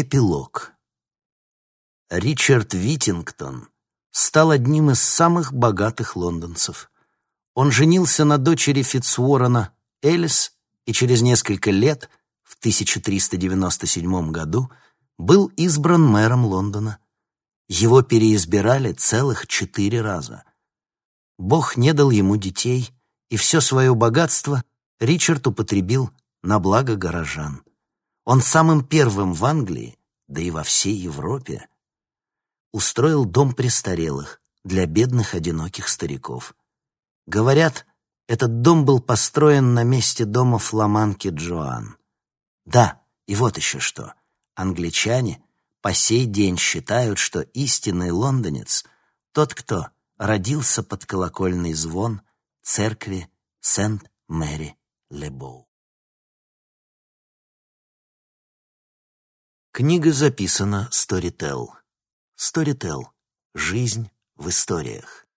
Эпилог. Ричард Витингтон стал одним из самых богатых лондонцев. Он женился на дочери Фитцуоррена Элис и через несколько лет, в 1397 году, был избран мэром Лондона. Его переизбирали целых четыре раза. Бог не дал ему детей, и все свое богатство Ричард употребил на благо горожан. Он самым первым в Англии, да и во всей Европе, устроил дом престарелых для бедных одиноких стариков. Говорят, этот дом был построен на месте дома фламанки Джоан. Да, и вот еще что. Англичане по сей день считают, что истинный лондонец — тот, кто родился под колокольный звон церкви Сент-Мэри-Лебоу. Книга записана Storytel. Storytel. Жизнь в историях.